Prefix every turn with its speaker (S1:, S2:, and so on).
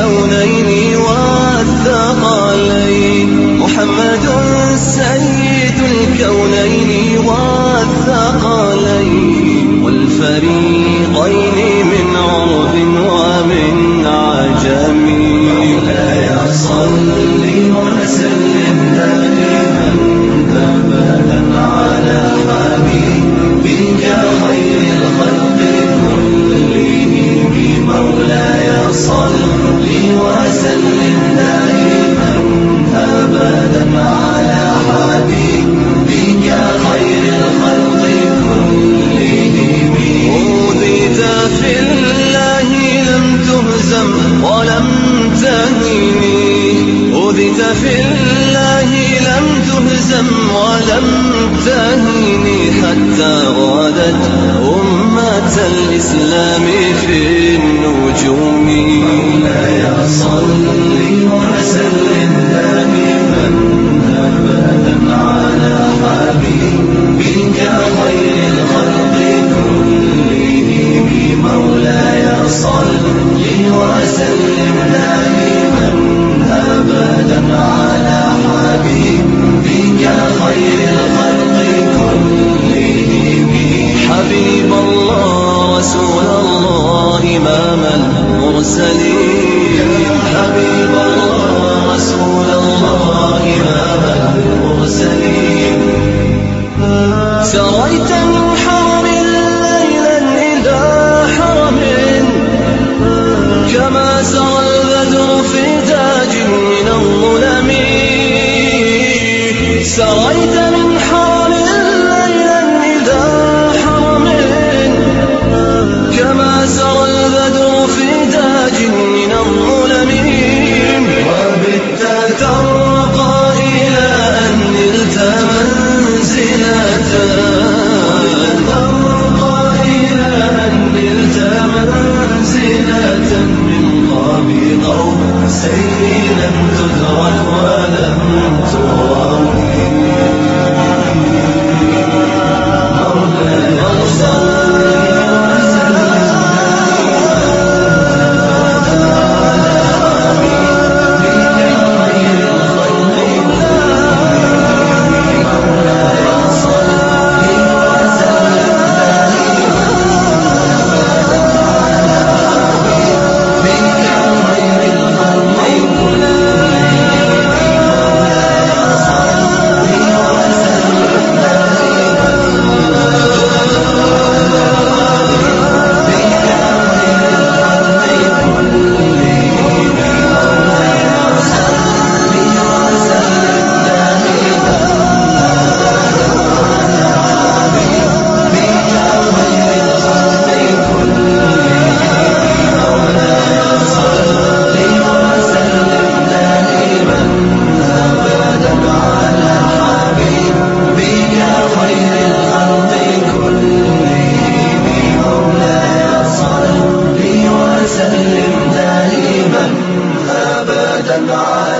S1: الكونين والثقلين محمد سيد الكونين والثقلين والفريقين في الله لم تهزم ولم تهني حتى غادت أمة الإسلام في النجوم. مولاي صل وسلم دائما أبدا على حبيبك خير الخلق كلهم. مولاي وسلم المرسلين. حبيب الله رسول الله إمام المرسلين. سريت وسلم دائما ابدا على